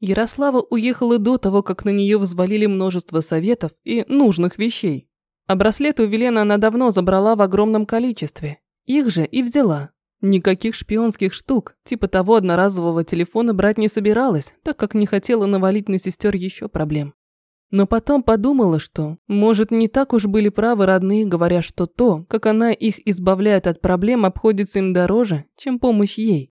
Ярослава уехала до того, как на нее взвалили множество советов и нужных вещей. А браслеты у Велена она давно забрала в огромном количестве. Их же и взяла. Никаких шпионских штук, типа того одноразового телефона брать не собиралась, так как не хотела навалить на сестер еще проблем. Но потом подумала, что, может, не так уж были правы родные, говоря, что то, как она их избавляет от проблем, обходится им дороже, чем помощь ей.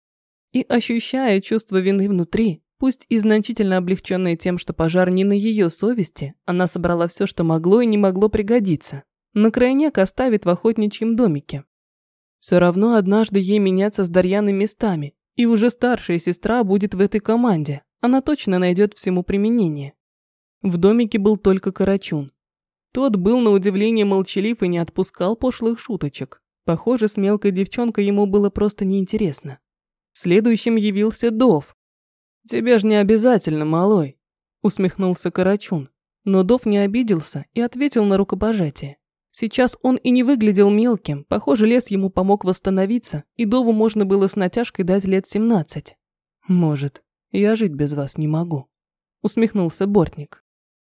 И ощущая чувство вины внутри, пусть и значительно облегченное тем, что пожар не на ее совести, она собрала все, что могло и не могло пригодиться. На крайняк оставит в охотничьем домике. Все равно однажды ей меняться с Дарьяной местами, и уже старшая сестра будет в этой команде. Она точно найдет всему применение. В домике был только Карачун. Тот был на удивление молчалив и не отпускал пошлых шуточек. Похоже, с мелкой девчонкой ему было просто неинтересно. Следующим явился Дов. «Тебе ж не обязательно, малой», – усмехнулся Карачун. Но Дов не обиделся и ответил на рукопожатие. Сейчас он и не выглядел мелким, похоже, лес ему помог восстановиться, и Дову можно было с натяжкой дать лет 17. «Может, я жить без вас не могу», – усмехнулся Бортник.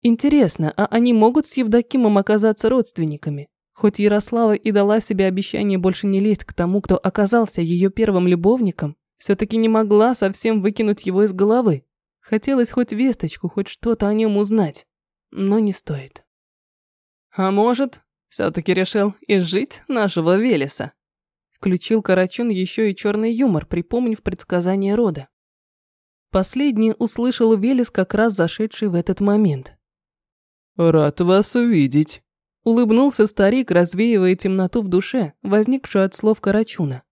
Интересно, а они могут с Евдокимом оказаться родственниками? Хоть Ярослава и дала себе обещание больше не лезть к тому, кто оказался ее первым любовником, все-таки не могла совсем выкинуть его из головы. Хотелось хоть весточку, хоть что-то о нем узнать, но не стоит. А может, все-таки решил изжить нашего Велеса? Включил Карачун еще и черный юмор, припомнив предсказание рода. Последний услышал Велес, как раз зашедший в этот момент. «Рад вас увидеть», – улыбнулся старик, развеивая темноту в душе, возникшую от слов Карачуна.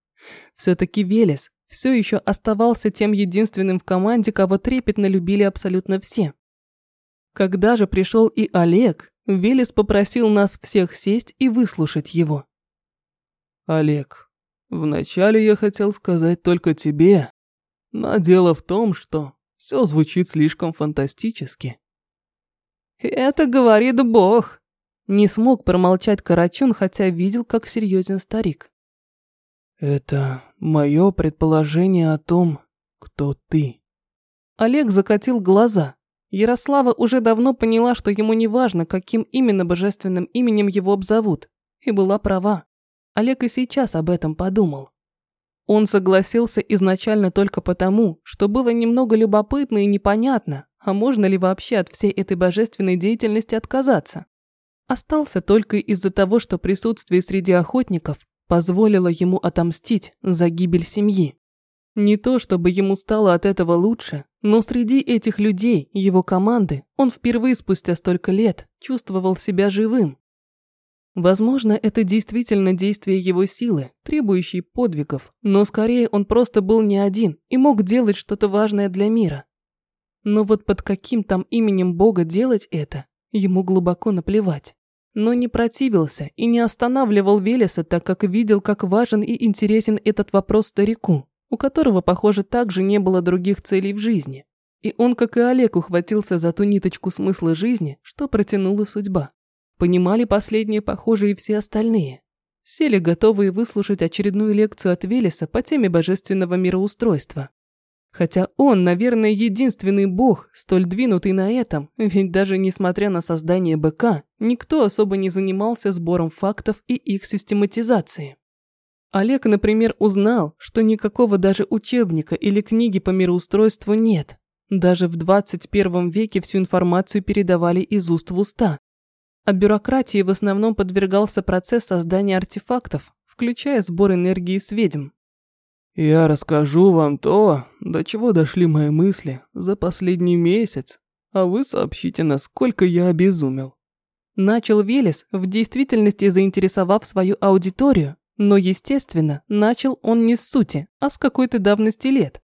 Все-таки Велес все еще оставался тем единственным в команде, кого трепетно любили абсолютно все. Когда же пришел и Олег, Велес попросил нас всех сесть и выслушать его. «Олег, вначале я хотел сказать только тебе, но дело в том, что все звучит слишком фантастически. «Это говорит Бог!» Не смог промолчать Карачун, хотя видел, как серьезен старик. «Это мое предположение о том, кто ты». Олег закатил глаза. Ярослава уже давно поняла, что ему не важно, каким именно божественным именем его обзовут. И была права. Олег и сейчас об этом подумал. Он согласился изначально только потому, что было немного любопытно и непонятно, а можно ли вообще от всей этой божественной деятельности отказаться? Остался только из-за того, что присутствие среди охотников позволило ему отомстить за гибель семьи. Не то, чтобы ему стало от этого лучше, но среди этих людей, его команды, он впервые спустя столько лет чувствовал себя живым. Возможно, это действительно действие его силы, требующей подвигов, но скорее он просто был не один и мог делать что-то важное для мира. Но вот под каким там именем Бога делать это, ему глубоко наплевать. Но не противился и не останавливал Велеса, так как видел, как важен и интересен этот вопрос старику, у которого, похоже, также не было других целей в жизни. И он, как и Олег, ухватился за ту ниточку смысла жизни, что протянула судьба. Понимали последние, похоже, и все остальные. Сели готовые выслушать очередную лекцию от Велеса по теме божественного мироустройства. Хотя он, наверное, единственный бог, столь двинутый на этом, ведь даже несмотря на создание БК, никто особо не занимался сбором фактов и их систематизацией. Олег, например, узнал, что никакого даже учебника или книги по мироустройству нет. Даже в 21 веке всю информацию передавали из уст в уста. А бюрократии в основном подвергался процесс создания артефактов, включая сбор энергии с ведьм. Я расскажу вам то, до чего дошли мои мысли за последний месяц, а вы сообщите, насколько я обезумел. Начал Велес, в действительности заинтересовав свою аудиторию, но, естественно, начал он не с сути, а с какой-то давности лет.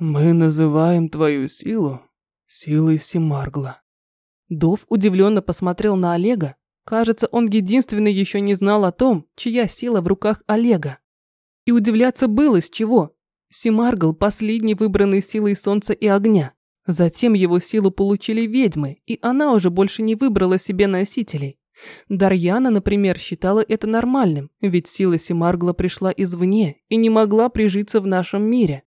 Мы называем твою силу силой Симаргла. Дов удивленно посмотрел на Олега. Кажется, он единственный еще не знал о том, чья сила в руках Олега. И удивляться было с чего. Симаргл – последний выбранный силой солнца и огня. Затем его силу получили ведьмы, и она уже больше не выбрала себе носителей. Дарьяна, например, считала это нормальным, ведь сила Симаргла пришла извне и не могла прижиться в нашем мире.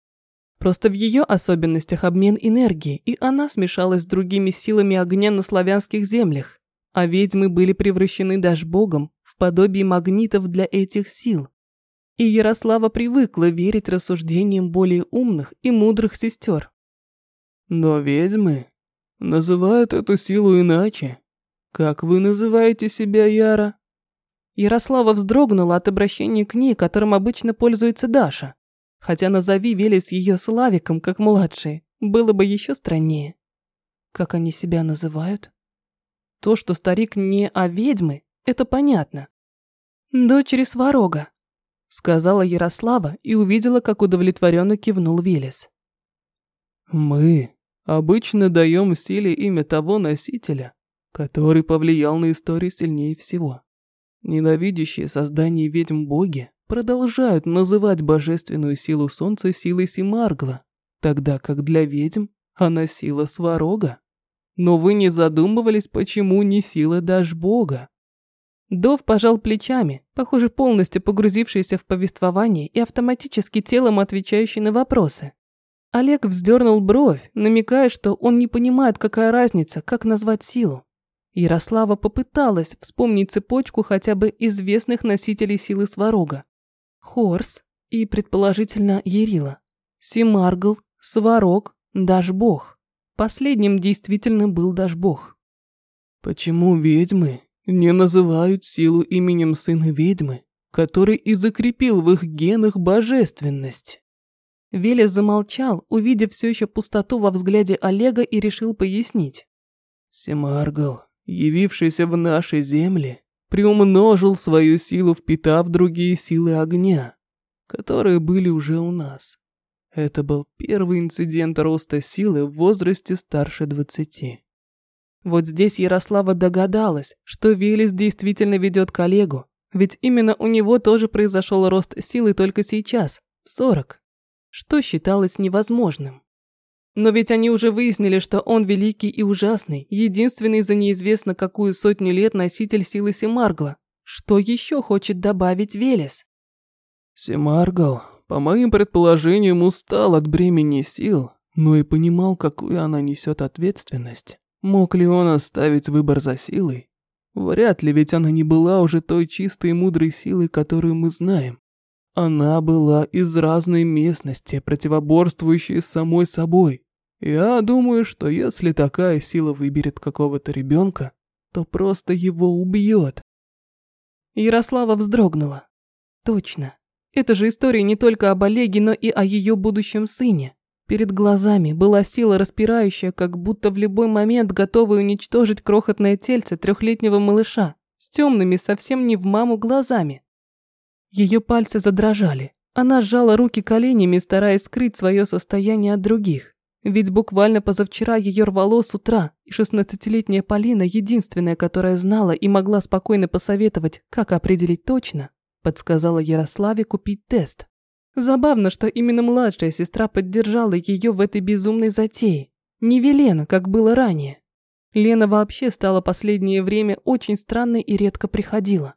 Просто в ее особенностях обмен энергии, и она смешалась с другими силами огня на славянских землях, а ведьмы были превращены даже богом в подобие магнитов для этих сил. И Ярослава привыкла верить рассуждениям более умных и мудрых сестер. Но ведьмы называют эту силу иначе. Как вы называете себя, Яра? Ярослава вздрогнула от обращения к ней, которым обычно пользуется Даша. Хотя назови Велес ее Славиком, как младший, было бы еще страннее. Как они себя называют? То, что старик не о ведьмы, это понятно. Дочери Сварога, сказала Ярослава и увидела, как удовлетворенно кивнул Велес. Мы обычно даем силе имя того носителя, который повлиял на историю сильнее всего. Ненавидящие создание ведьм боги продолжают называть божественную силу солнца силой Симаргла, тогда как для ведьм она сила Сварога. Но вы не задумывались, почему не сила даже бога? Дов пожал плечами, похоже, полностью погрузившийся в повествование и автоматически телом отвечающий на вопросы. Олег вздернул бровь, намекая, что он не понимает, какая разница, как назвать силу. Ярослава попыталась вспомнить цепочку хотя бы известных носителей силы Сварога. Хорс и, предположительно, Ерила. Симаргл, Сварог, Дашбог. Последним действительно был Дашбог. Почему ведьмы не называют силу именем сына ведьмы, который и закрепил в их генах божественность. Велес замолчал, увидев все еще пустоту во взгляде Олега и решил пояснить. Семаргл, явившийся в нашей земле, приумножил свою силу, впитав другие силы огня, которые были уже у нас. Это был первый инцидент роста силы в возрасте старше двадцати. Вот здесь Ярослава догадалась, что Велес действительно ведет коллегу, ведь именно у него тоже произошел рост силы только сейчас, в 40, что считалось невозможным. Но ведь они уже выяснили, что он великий и ужасный, единственный за неизвестно какую сотню лет носитель силы Семаргла. Что еще хочет добавить Велес? Семаргл, по моим предположениям, устал от бремени сил, но и понимал, какую она несет ответственность. Мог ли он оставить выбор за силой? Вряд ли, ведь она не была уже той чистой и мудрой силой, которую мы знаем. Она была из разной местности, противоборствующей с самой собой. Я думаю, что если такая сила выберет какого-то ребенка, то просто его убьет. Ярослава вздрогнула. Точно. Это же история не только об Олеге, но и о ее будущем сыне. Перед глазами была сила распирающая, как будто в любой момент готовая уничтожить крохотное тельце трехлетнего малыша с темными совсем не в маму глазами. Ее пальцы задрожали. Она сжала руки коленями, стараясь скрыть свое состояние от других. Ведь буквально позавчера ее рвало с утра, и шестнадцатилетняя Полина, единственная, которая знала и могла спокойно посоветовать, как определить точно, подсказала Ярославе купить тест. Забавно, что именно младшая сестра поддержала ее в этой безумной затее. Не Велена, как было ранее. Лена вообще стала последнее время очень странной и редко приходила.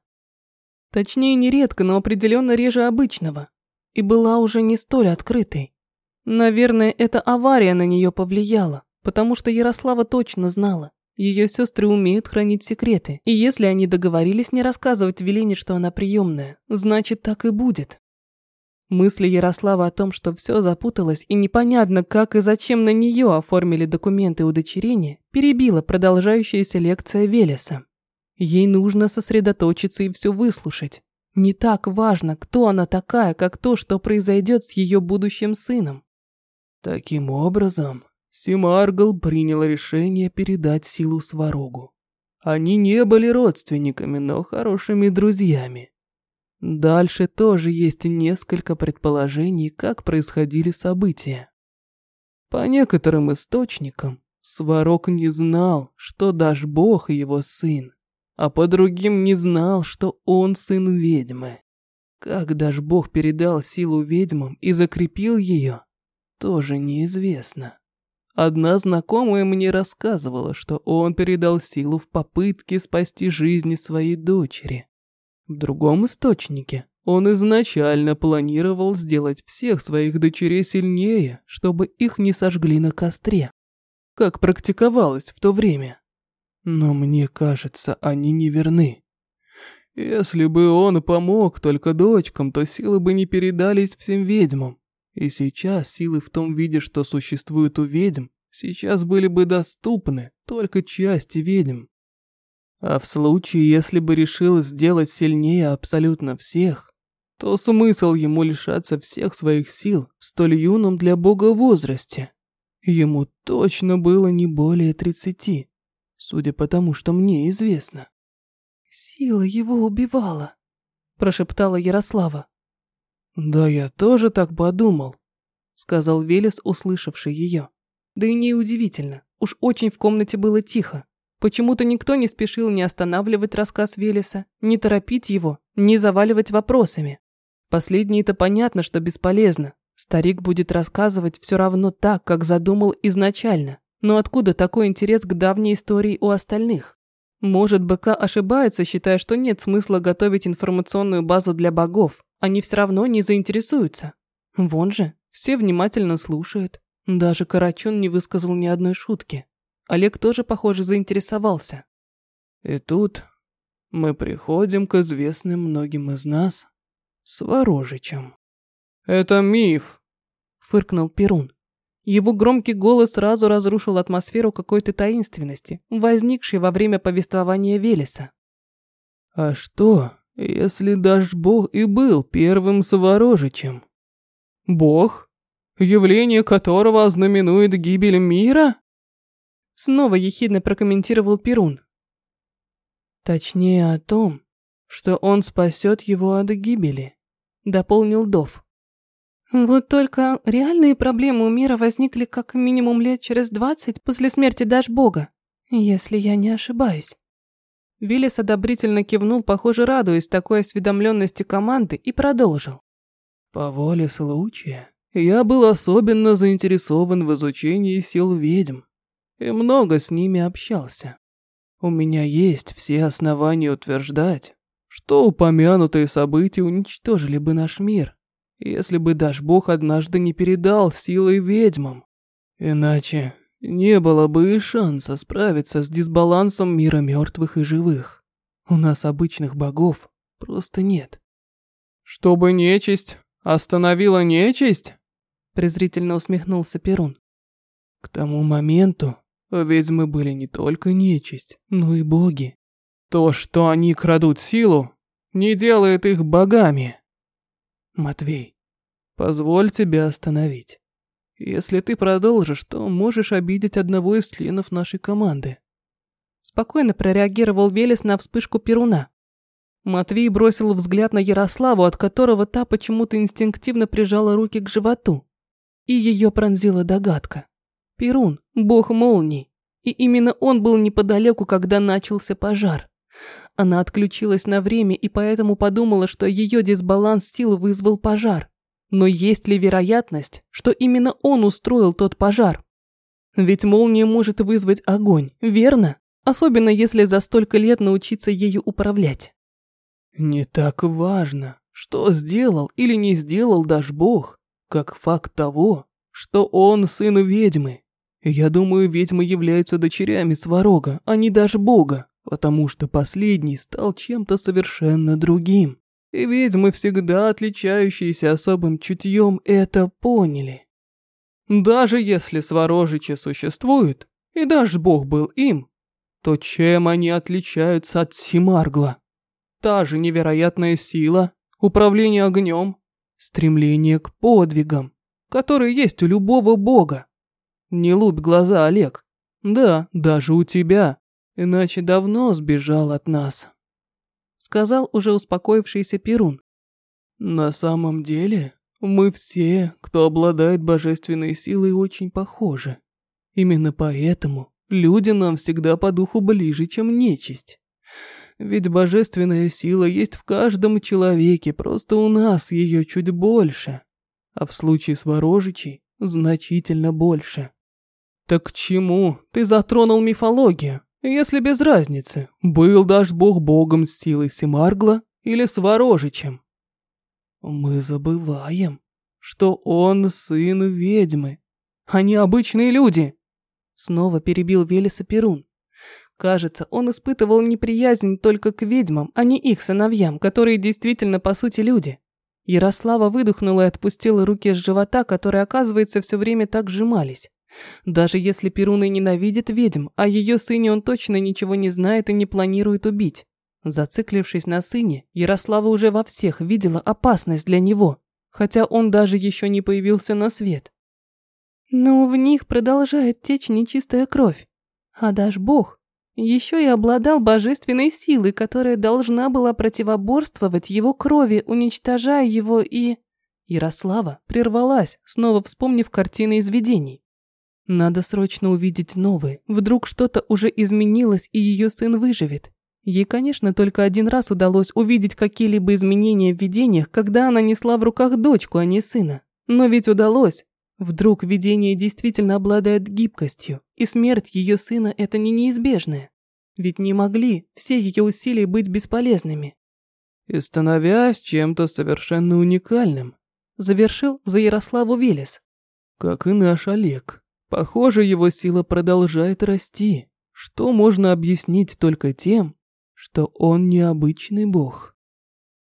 Точнее, не редко, но определенно реже обычного. И была уже не столь открытой. Наверное, эта авария на нее повлияла, потому что Ярослава точно знала. Ее сестры умеют хранить секреты, и если они договорились не рассказывать Велине, что она приемная, значит так и будет. Мысли Ярослава о том, что все запуталось и непонятно, как и зачем на нее оформили документы удочерения, перебила продолжающаяся лекция Велеса. Ей нужно сосредоточиться и все выслушать. Не так важно, кто она такая, как то, что произойдет с ее будущим сыном. Таким образом, Симаргл принял решение передать силу Сварогу. Они не были родственниками, но хорошими друзьями. Дальше тоже есть несколько предположений, как происходили события. По некоторым источникам, Сварог не знал, что Даш Бог его сын, а по другим не знал, что он сын ведьмы. Как Даш Бог передал силу ведьмам и закрепил ее, тоже неизвестно. Одна знакомая мне рассказывала, что он передал силу в попытке спасти жизни своей дочери. В другом источнике Он изначально планировал сделать всех своих дочерей сильнее, чтобы их не сожгли на костре, как практиковалось в то время. Но мне кажется, они не верны. Если бы он помог только дочкам, то силы бы не передались всем ведьмам. И сейчас силы в том виде, что существуют у ведьм, сейчас были бы доступны только части ведьм. А в случае, если бы решил сделать сильнее абсолютно всех, то смысл ему лишаться всех своих сил в столь юном для бога возрасте. Ему точно было не более тридцати, судя по тому, что мне известно. «Сила его убивала», – прошептала Ярослава. «Да я тоже так подумал», – сказал Велес, услышавший ее. Да и неудивительно, уж очень в комнате было тихо. Почему-то никто не спешил не останавливать рассказ Велеса, не торопить его, не заваливать вопросами. Последнее-то понятно, что бесполезно. Старик будет рассказывать все равно так, как задумал изначально. Но откуда такой интерес к давней истории у остальных? Может, БК ошибается, считая, что нет смысла готовить информационную базу для богов. Они все равно не заинтересуются. Вон же, все внимательно слушают. Даже Карачун не высказал ни одной шутки. Олег тоже, похоже, заинтересовался. И тут мы приходим к известным многим из нас Сворожичам. «Это миф», – фыркнул Перун. Его громкий голос сразу разрушил атмосферу какой-то таинственности, возникшей во время повествования Велеса. «А что, если даже Бог и был первым Соворожичем?» «Бог, явление которого ознаменует гибель мира?» Снова ехидно прокомментировал Перун. Точнее о том, что он спасет его от гибели, дополнил Дов. Вот только реальные проблемы у мира возникли как минимум лет через двадцать после смерти Дашбога, если я не ошибаюсь. Виллис одобрительно кивнул, похоже, радуясь такой осведомленности команды, и продолжил. По воле случая, я был особенно заинтересован в изучении сил ведьм и много с ними общался. У меня есть все основания утверждать, что упомянутые события уничтожили бы наш мир если бы даже Бог однажды не передал силы ведьмам. Иначе не было бы и шанса справиться с дисбалансом мира мертвых и живых. У нас обычных богов просто нет. Чтобы нечисть остановила нечисть? Презрительно усмехнулся Перун. К тому моменту ведьмы были не только нечисть, но и боги. То, что они крадут силу, не делает их богами. Матвей, позволь тебя остановить. Если ты продолжишь, то можешь обидеть одного из членов нашей команды. Спокойно прореагировал Велес на вспышку Перуна. Матвей бросил взгляд на Ярославу, от которого та почему-то инстинктивно прижала руки к животу. И ее пронзила догадка. Перун, бог молний. И именно он был неподалеку, когда начался пожар. Она отключилась на время и поэтому подумала, что ее дисбаланс сил вызвал пожар. Но есть ли вероятность, что именно он устроил тот пожар? Ведь молния может вызвать огонь, верно? Особенно если за столько лет научиться ею управлять. Не так важно, что сделал или не сделал даже Бог, как факт того, что он сын ведьмы. Я думаю, ведьмы являются дочерями Сварога, а не даже Бога потому что последний стал чем-то совершенно другим. И ведьмы, всегда отличающиеся особым чутьем, это поняли. Даже если сворожичи существуют, и даже бог был им, то чем они отличаются от Симаргла? Та же невероятная сила, управление огнем, стремление к подвигам, которые есть у любого бога. Не лупь глаза, Олег. Да, даже у тебя, иначе давно сбежал от нас», — сказал уже успокоившийся Перун. «На самом деле, мы все, кто обладает божественной силой, очень похожи. Именно поэтому люди нам всегда по духу ближе, чем нечисть. Ведь божественная сила есть в каждом человеке, просто у нас ее чуть больше, а в случае с ворожичей значительно больше». «Так к чему ты затронул мифологию?» Если без разницы, был даже бог богом с силой Семаргла или Сворожичем. Мы забываем, что он сын ведьмы, а не обычные люди. Снова перебил Велеса Перун. Кажется, он испытывал неприязнь только к ведьмам, а не их сыновьям, которые действительно по сути люди. Ярослава выдохнула и отпустила руки с живота, которые, оказывается, все время так сжимались. Даже если Перун и ненавидит ведьм, о ее сыне он точно ничего не знает и не планирует убить. Зациклившись на сыне, Ярослава уже во всех видела опасность для него, хотя он даже еще не появился на свет. Но в них продолжает течь нечистая кровь. А даже Бог еще и обладал божественной силой, которая должна была противоборствовать его крови, уничтожая его и... Ярослава прервалась, снова вспомнив картины из видений. Надо срочно увидеть новые. Вдруг что-то уже изменилось, и ее сын выживет. Ей, конечно, только один раз удалось увидеть какие-либо изменения в видениях, когда она несла в руках дочку, а не сына. Но ведь удалось. Вдруг видение действительно обладает гибкостью, и смерть ее сына – это не неизбежное. Ведь не могли все ее усилия быть бесполезными. И становясь чем-то совершенно уникальным, завершил за Ярославу Велес. Как и наш Олег. Похоже, его сила продолжает расти, что можно объяснить только тем, что он необычный бог.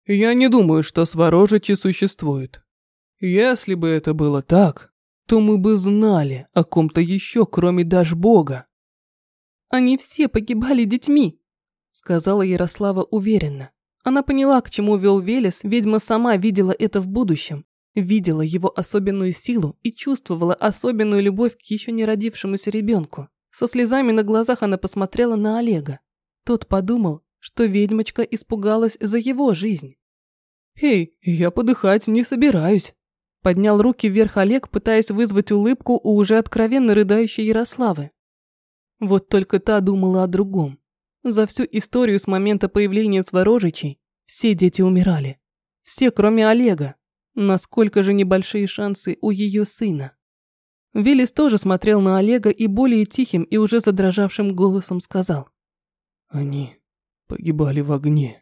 Я не думаю, что Сворожичи существует. Если бы это было так, то мы бы знали о ком-то еще, кроме даже бога. Они все погибали детьми, сказала Ярослава уверенно. Она поняла, к чему вел Велес, ведьма сама видела это в будущем. Видела его особенную силу и чувствовала особенную любовь к еще не родившемуся ребенку. Со слезами на глазах она посмотрела на Олега. Тот подумал, что ведьмочка испугалась за его жизнь. «Эй, я подыхать не собираюсь», – поднял руки вверх Олег, пытаясь вызвать улыбку у уже откровенно рыдающей Ярославы. Вот только та думала о другом. За всю историю с момента появления Сворожичей все дети умирали. Все, кроме Олега. Насколько же небольшие шансы у ее сына. Велес тоже смотрел на Олега и более тихим и уже задрожавшим голосом сказал. Они погибали в огне,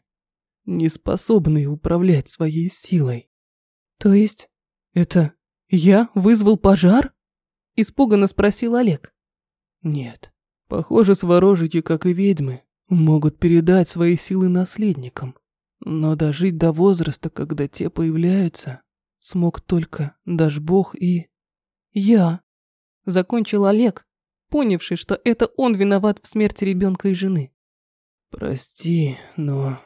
не способные управлять своей силой. То есть, это я вызвал пожар? Испуганно спросил Олег. Нет, похоже, сворожики, как и ведьмы, могут передать свои силы наследникам. Но дожить до возраста, когда те появляются, смог только даже Бог и... Я. Закончил Олег, понявший, что это он виноват в смерти ребенка и жены. Прости, но...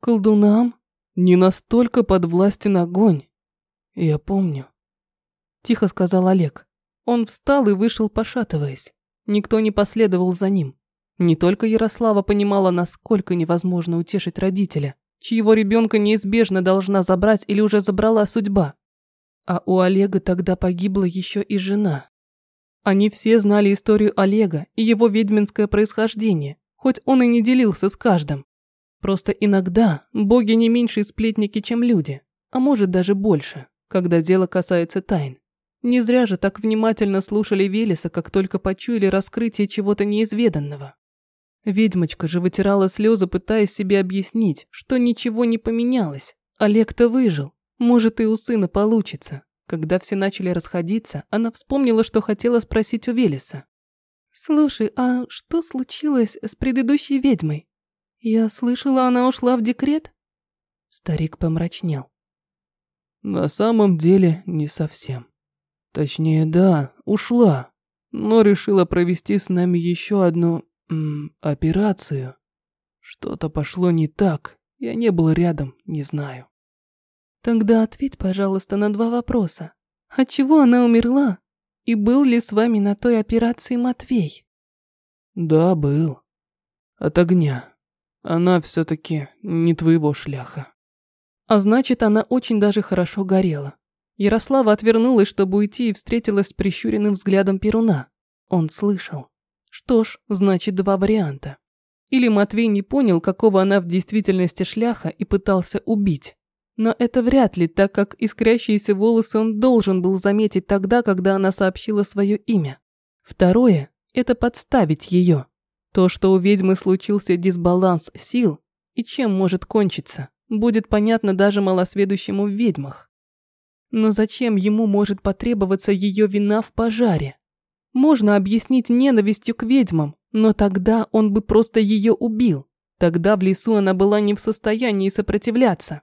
Колдунам не настолько подвластен огонь. Я помню. Тихо сказал Олег. Он встал и вышел, пошатываясь. Никто не последовал за ним. Не только Ярослава понимала, насколько невозможно утешить родителя, чьего ребенка неизбежно должна забрать или уже забрала судьба. А у Олега тогда погибла еще и жена. Они все знали историю Олега и его ведьминское происхождение, хоть он и не делился с каждым. Просто иногда боги не меньшие сплетники, чем люди, а может даже больше, когда дело касается тайн. Не зря же так внимательно слушали Велеса, как только почуяли раскрытие чего-то неизведанного. Ведьмочка же вытирала слезы, пытаясь себе объяснить, что ничего не поменялось. Олег-то выжил. Может, и у сына получится. Когда все начали расходиться, она вспомнила, что хотела спросить у Велеса. «Слушай, а что случилось с предыдущей ведьмой? Я слышала, она ушла в декрет?» Старик помрачнел. «На самом деле, не совсем. Точнее, да, ушла, но решила провести с нами еще одну м, операцию. Что-то пошло не так. Я не был рядом, не знаю. Тогда ответь, пожалуйста, на два вопроса. От чего она умерла? И был ли с вами на той операции Матвей? Да, был. От огня. Она все-таки не твоего шляха. А значит, она очень даже хорошо горела. Ярослава отвернулась, чтобы уйти, и встретилась с прищуренным взглядом Перуна. Он слышал. Что ж, значит два варианта. Или Матвей не понял, какого она в действительности шляха и пытался убить. Но это вряд ли, так как искрящиеся волосы он должен был заметить тогда, когда она сообщила свое имя. Второе – это подставить ее. То, что у ведьмы случился дисбаланс сил, и чем может кончиться, будет понятно даже малосведущему в ведьмах. Но зачем ему может потребоваться ее вина в пожаре? Можно объяснить ненавистью к ведьмам, но тогда он бы просто ее убил. Тогда в лесу она была не в состоянии сопротивляться.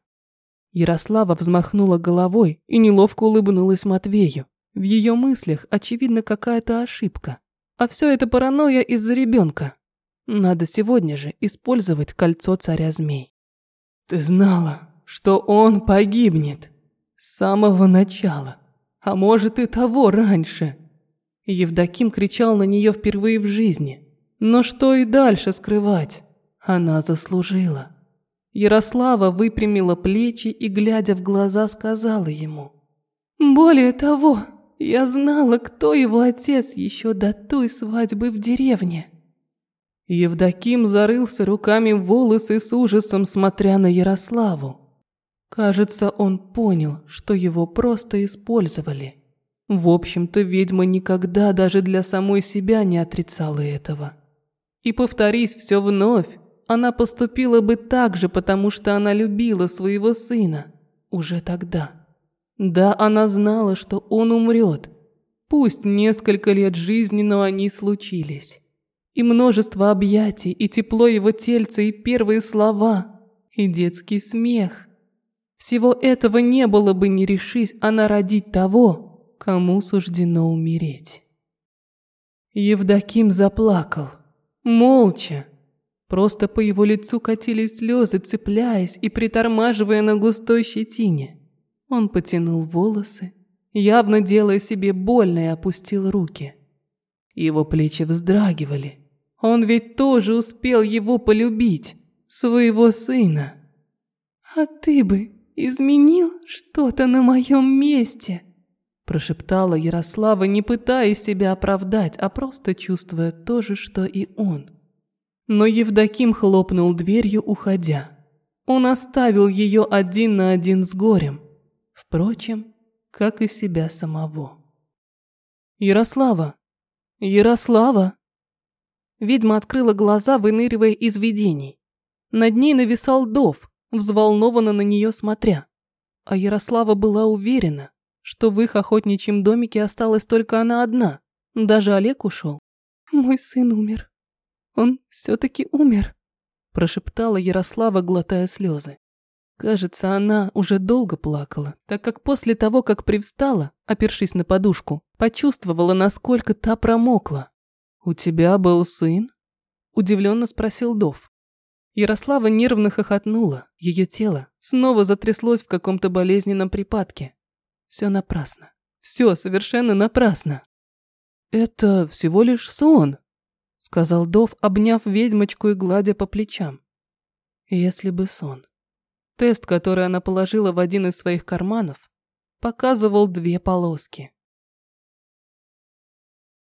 Ярослава взмахнула головой и неловко улыбнулась Матвею. В ее мыслях, очевидно, какая-то ошибка. А все это паранойя из-за ребенка. Надо сегодня же использовать кольцо царя змей. Ты знала, что он погибнет с самого начала, а может и того раньше. Евдоким кричал на нее впервые в жизни. Но что и дальше скрывать? Она заслужила. Ярослава выпрямила плечи и, глядя в глаза, сказала ему. «Более того, я знала, кто его отец еще до той свадьбы в деревне». Евдоким зарылся руками в волосы с ужасом, смотря на Ярославу. Кажется, он понял, что его просто использовали. В общем-то, ведьма никогда даже для самой себя не отрицала этого. И повторись все вновь, она поступила бы так же, потому что она любила своего сына. Уже тогда. Да, она знала, что он умрет. Пусть несколько лет жизни, но они случились. И множество объятий, и тепло его тельца, и первые слова, и детский смех. Всего этого не было бы, не решись она родить того, кому суждено умереть. Евдоким заплакал. Молча. Просто по его лицу катились слезы, цепляясь и притормаживая на густой щетине. Он потянул волосы, явно делая себе больно и опустил руки. Его плечи вздрагивали. Он ведь тоже успел его полюбить, своего сына. «А ты бы изменил что-то на моем месте?» Прошептала Ярослава, не пытаясь себя оправдать, а просто чувствуя то же, что и он. Но Евдоким хлопнул дверью, уходя. Он оставил ее один на один с горем. Впрочем, как и себя самого. «Ярослава! Ярослава!» Ведьма открыла глаза, выныривая из видений. Над ней нависал Дов, взволнованно на нее смотря. А Ярослава была уверена, что в их охотничьем домике осталась только она одна. Даже Олег ушел. «Мой сын умер. Он все-таки умер», – прошептала Ярослава, глотая слезы. Кажется, она уже долго плакала, так как после того, как привстала, опершись на подушку, почувствовала, насколько та промокла. «У тебя был сын?» – удивленно спросил Дов. Ярослава нервно хохотнула, ее тело снова затряслось в каком-то болезненном припадке. Все напрасно. Все совершенно напрасно. «Это всего лишь сон», — сказал Дов, обняв ведьмочку и гладя по плечам. «Если бы сон». Тест, который она положила в один из своих карманов, показывал две полоски.